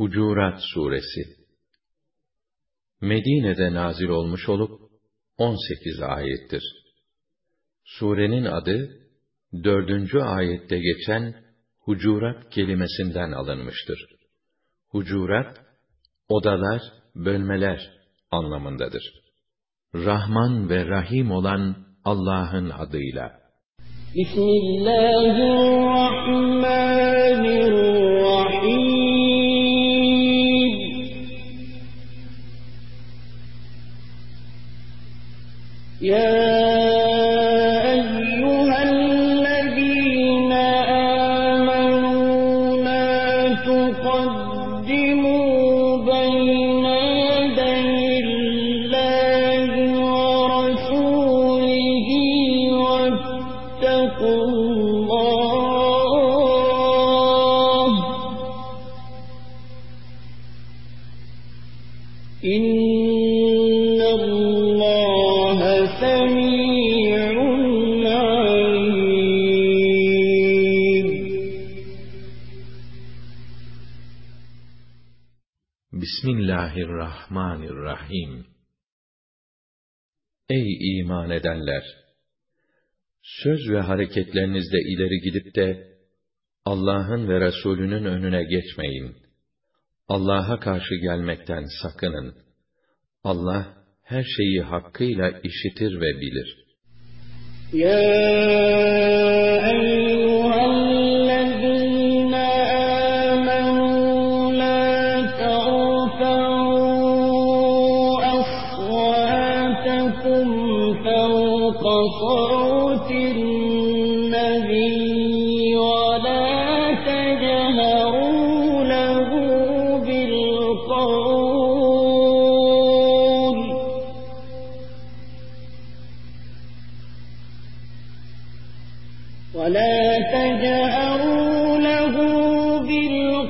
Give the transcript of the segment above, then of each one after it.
Hucurat Suresi Medine'de nazil olmuş olup 18 ayettir. Surenin adı dördüncü ayette geçen hucurat kelimesinden alınmıştır. Hucurat, odalar, bölmeler anlamındadır. Rahman ve Rahim olan Allah'ın adıyla. Bismillahirrahmanirrahim. قد Bismillahirrahmanirrahim. Ey iman edenler! Söz ve hareketlerinizde ileri gidip de, Allah'ın ve Resulünün önüne geçmeyin. Allah'a karşı gelmekten sakının. Allah, her şeyi hakkıyla işitir ve bilir. Ya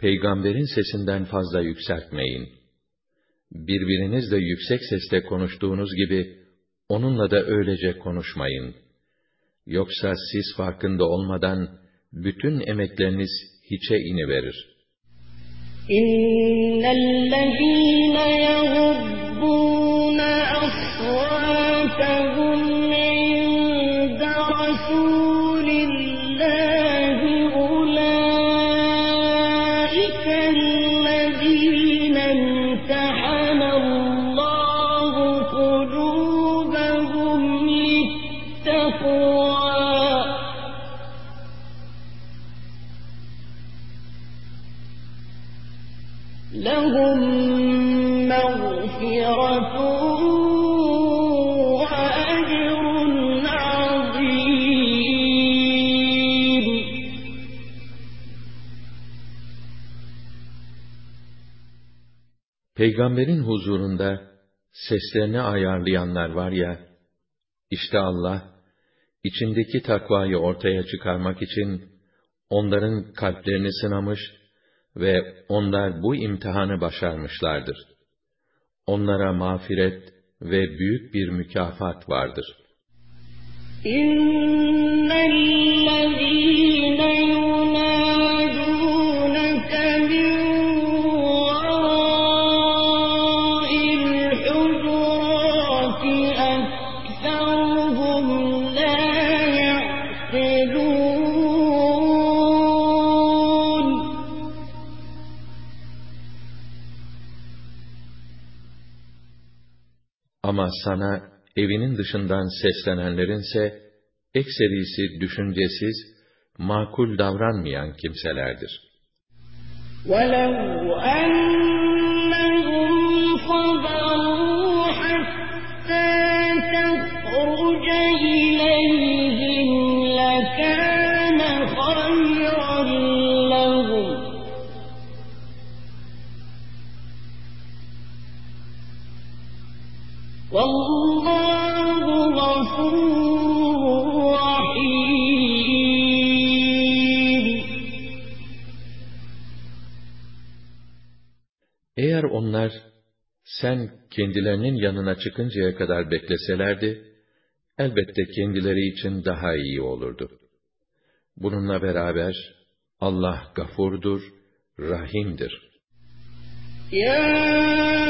peygamberin sesinden fazla yükseltmeyin. Birbirinizle yüksek sesle konuştuğunuz gibi, onunla da öylece konuşmayın. Yoksa siz farkında olmadan, bütün emekleriniz hiçe iniverir. İnnellezîne yehubbûne Peygamberin huzurunda seslerini ayarlayanlar var ya, işte Allah, içindeki takvayı ortaya çıkarmak için, onların kalplerini sınamış ve onlar bu imtihanı başarmışlardır. Onlara mağfiret ve büyük bir mükafat vardır. İnnellezîne Ama sana evinin dışından seslenenlerinse ekserisi düşüncesiz, makul davranmayan kimselerdir. وَلَوْ أَنَّهُمْ Eğer onlar sen kendilerinin yanına çıkıncaya kadar bekleselerdi, elbette kendileri için daha iyi olurdu. Bununla beraber Allah gafurdur, rahimdir. Ya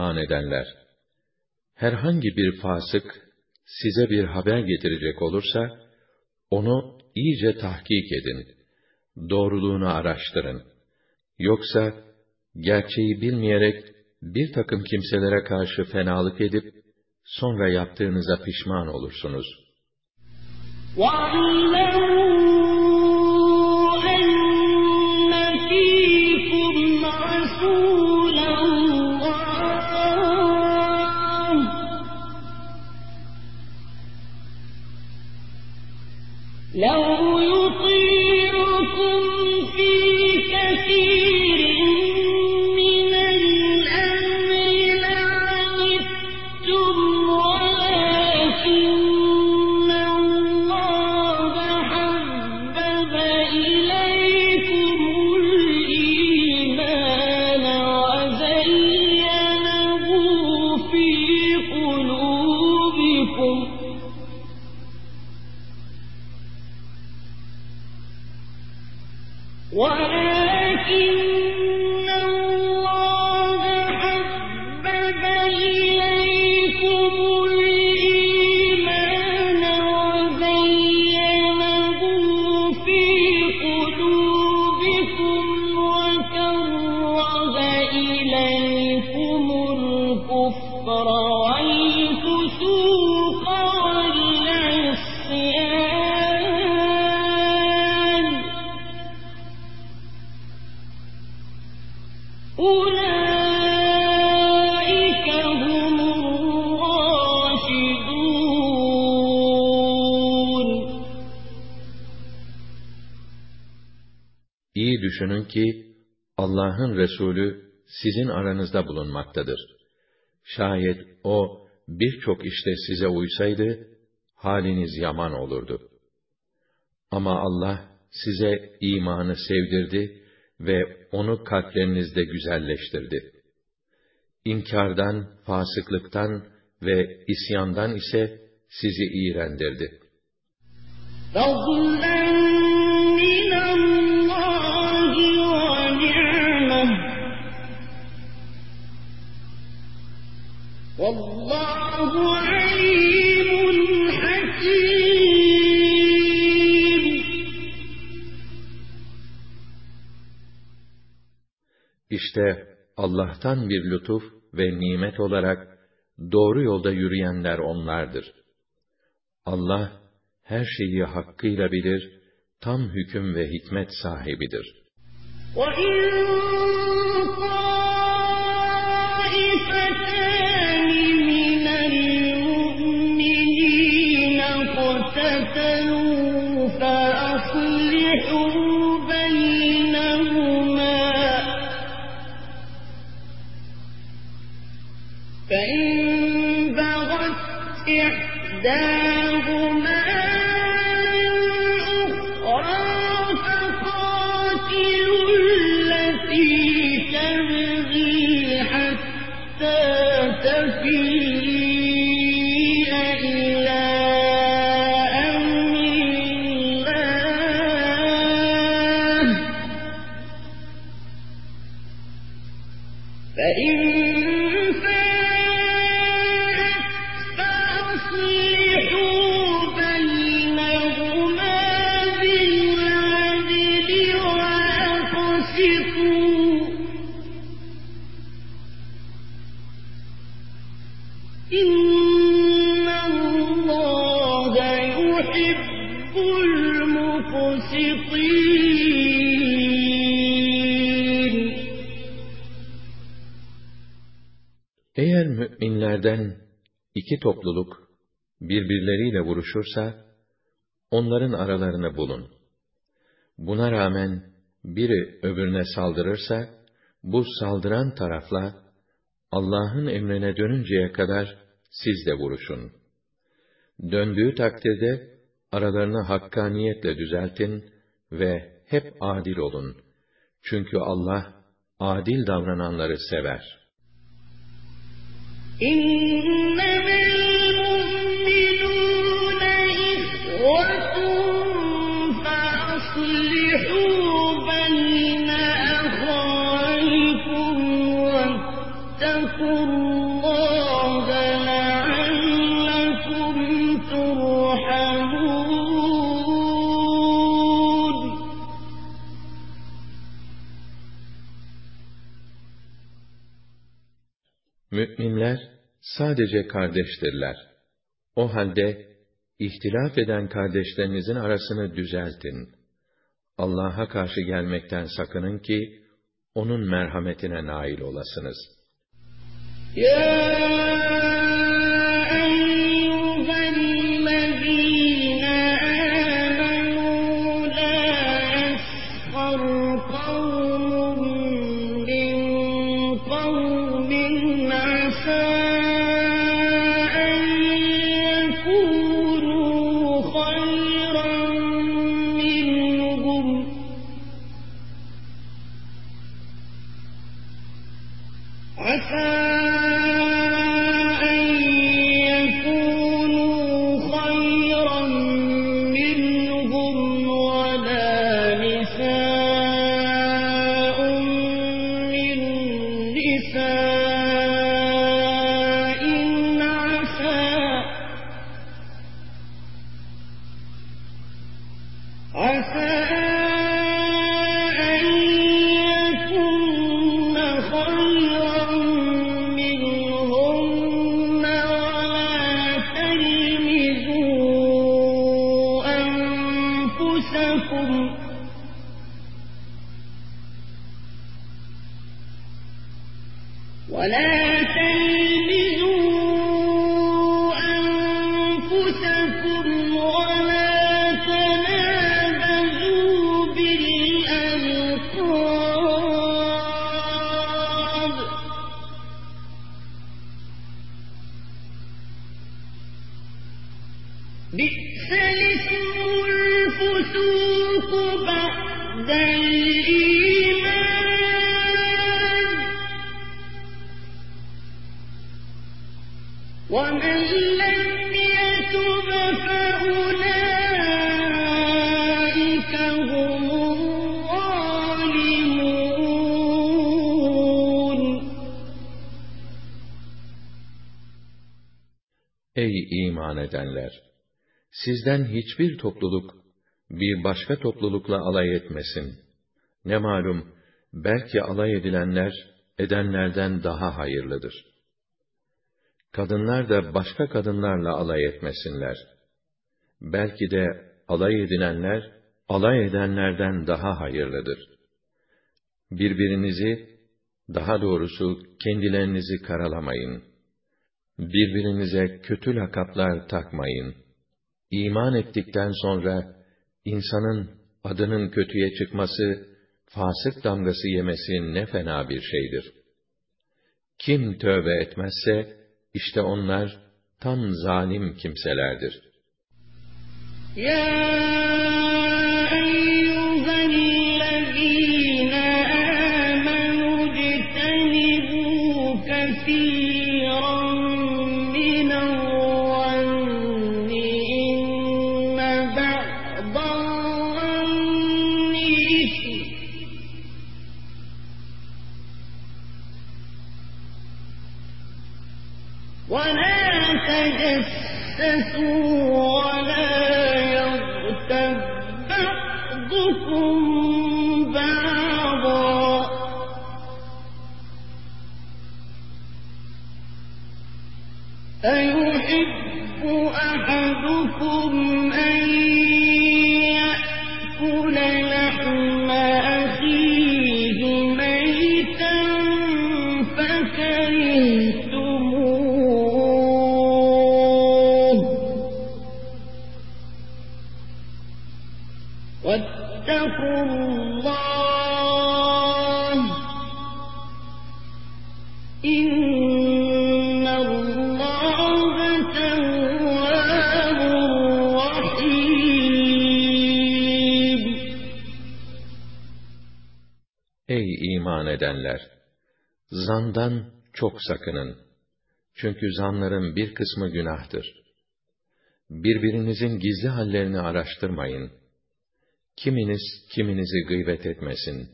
iman edenler! Herhangi bir fasık size bir haber getirecek olursa, onu iyice tahkik edin. Doğruluğunu araştırın. Yoksa, gerçeği bilmeyerek bir takım kimselere karşı fenalık edip, sonra yaptığınıza pişman olursunuz. وَاعْلَمُوا düşünün ki, Allah'ın Resulü sizin aranızda bulunmaktadır. Şayet o, birçok işte size uysaydı, haliniz yaman olurdu. Ama Allah, size imanı sevdirdi ve onu kalplerinizde güzelleştirdi. İnkardan, fasıklıktan ve isyandan ise sizi iğrendirdi. İşte Allah'tan bir lütuf ve nimet olarak doğru yolda yürüyenler onlardır. Allah her şeyi hakkıyla bilir, tam hüküm ve hikmet sahibidir. وَإِنْ iki topluluk birbirleriyle vuruşursa, onların aralarını bulun. Buna rağmen biri öbürüne saldırırsa, bu saldıran tarafla Allah'ın emrine dönünceye kadar siz de vuruşun. Döndüğü takdirde aralarını hakkaniyetle düzeltin ve hep adil olun. Çünkü Allah adil davrananları sever.'' إنما المؤمنون Müminler sadece kardeştirler. O halde ihtilaf eden kardeşlerinizin arasını düzeltin. Allah'a karşı gelmekten sakının ki onun merhametine nail olasınız. Ya Sizden hiçbir topluluk, bir başka toplulukla alay etmesin. Ne malum, belki alay edilenler, edenlerden daha hayırlıdır. Kadınlar da başka kadınlarla alay etmesinler. Belki de alay edilenler, alay edenlerden daha hayırlıdır. Birbirinizi, daha doğrusu kendilerinizi karalamayın. Birbirinize kötü lakaplar takmayın.'' İman ettikten sonra insanın adının kötüye çıkması, fasık damgası yemesi ne fena bir şeydir. Kim tövbe etmezse, işte onlar tam zalim kimselerdir. Ya çok sakının. Çünkü zanların bir kısmı günahtır. Birbirinizin gizli hallerini araştırmayın. Kiminiz kiminizi gıybet etmesin.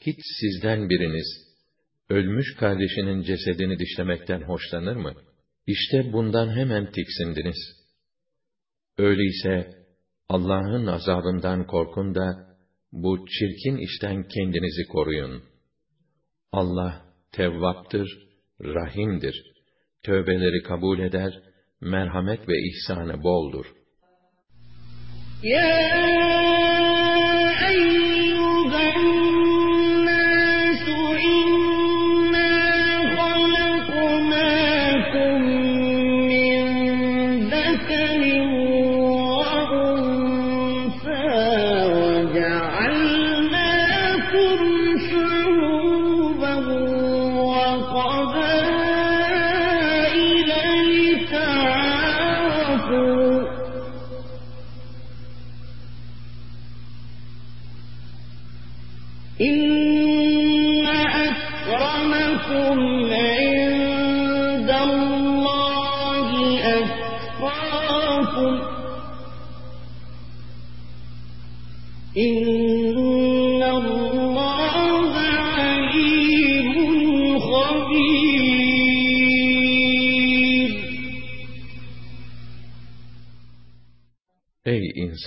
Hiç sizden biriniz, ölmüş kardeşinin cesedini dişlemekten hoşlanır mı? İşte bundan hemen tiksindiniz. Öyleyse, Allah'ın azabından korkun da, bu çirkin işten kendinizi koruyun. Allah tevvaptır, rahimdir. Tövbeleri kabul eder, merhamet ve ihsanı boldur. يا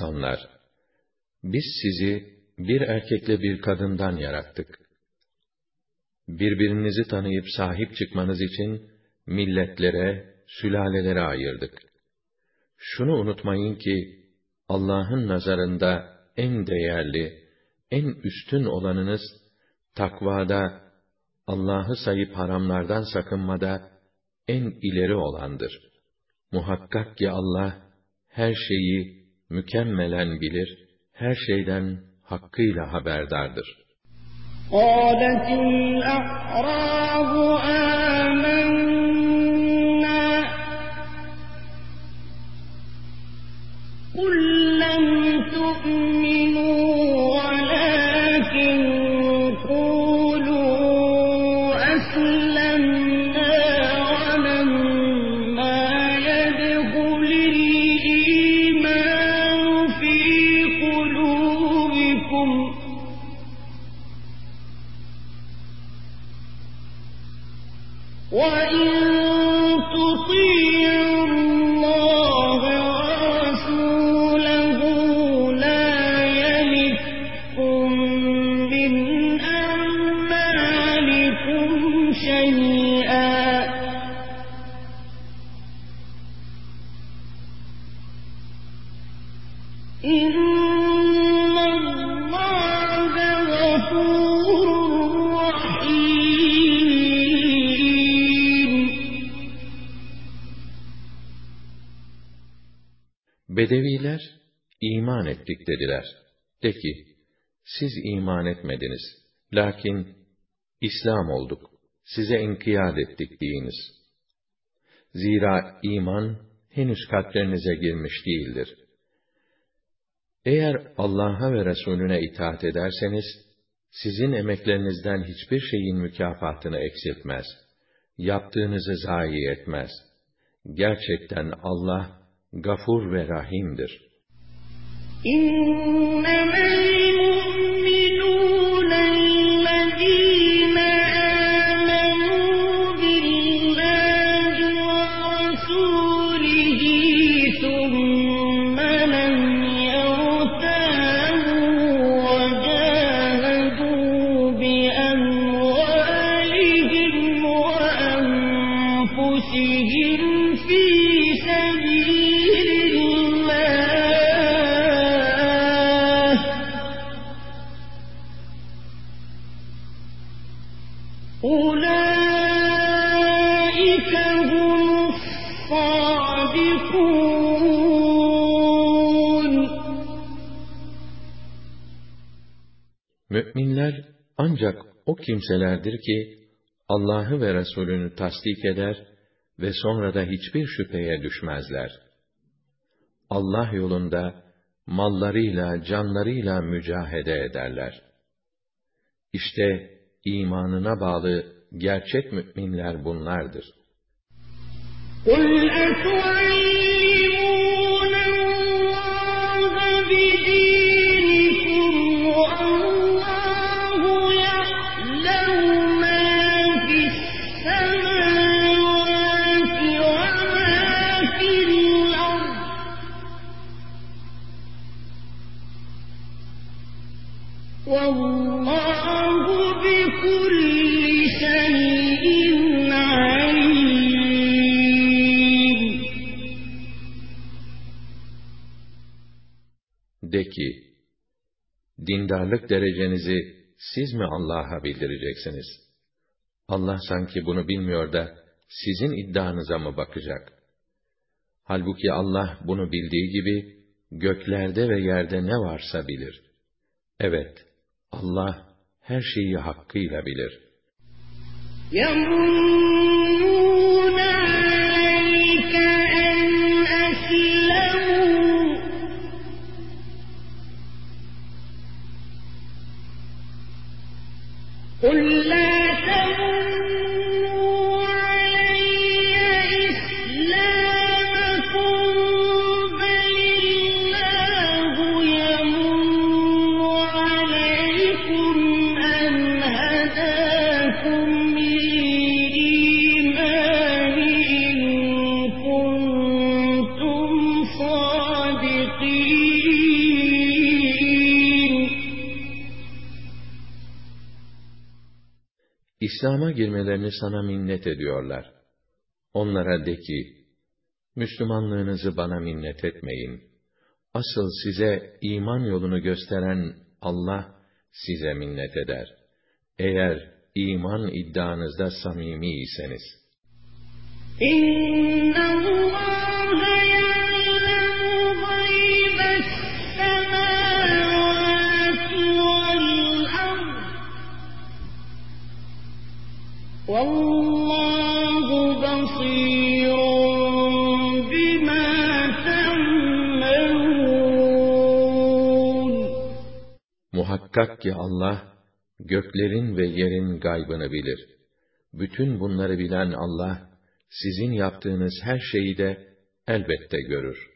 insanlar! Biz sizi bir erkekle bir kadından yarattık. Birbirinizi tanıyıp sahip çıkmanız için milletlere, sülalelere ayırdık. Şunu unutmayın ki, Allah'ın nazarında en değerli, en üstün olanınız, takvada, Allah'ı sayıp haramlardan sakınmada en ileri olandır. Muhakkak ki Allah, her şeyi mükemmelen bilir, her şeyden hakkıyla haberdardır. قالت الأعراب آمنا قل لم تؤمنوا Bedeviler, iman ettik dediler. De ki, siz iman etmediniz. Lakin, İslam olduk. Size inkiyat ettik deyiniz. Zira iman, henüz kalplerinize girmiş değildir. Eğer Allah'a ve Resulüne itaat ederseniz, sizin emeklerinizden hiçbir şeyin mükafatını eksiltmez. Yaptığınızı zayi etmez. Gerçekten Allah gafur ve rahimdir. İnnemel Müminler ancak o kimselerdir ki Allah'ı ve Resulünü tasdik eder ve sonra da hiçbir şüpheye düşmezler. Allah yolunda mallarıyla, canlarıyla mücahede ederler. İşte imanına bağlı gerçek müminler bunlardır. قُلْ وَاللَّهُ بِكُلِّ شَيْءٍ عَلِيمٌ De ki, dindarlık derecenizi siz mi Allah'a bildireceksiniz? Allah sanki bunu bilmiyor da, sizin iddianıza mı bakacak? Halbuki Allah bunu bildiği gibi, göklerde ve yerde ne varsa bilir. Evet, Allah her şeyi hakkıyla bilir. يَمُنُّونَ İslam'a girmelerini sana minnet ediyorlar. Onlara de ki, Müslümanlığınızı bana minnet etmeyin. Asıl size iman yolunu gösteren Allah size minnet eder. Eğer iman iddianızda samimi iseniz. إِنَّ وَاللَّهُ بَصِيرٌ بِمَا تَعْمَلُونَ Muhakkak ki Allah, göklerin ve yerin gaybını bilir. Bütün bunları bilen Allah, sizin yaptığınız her şeyi de elbette görür.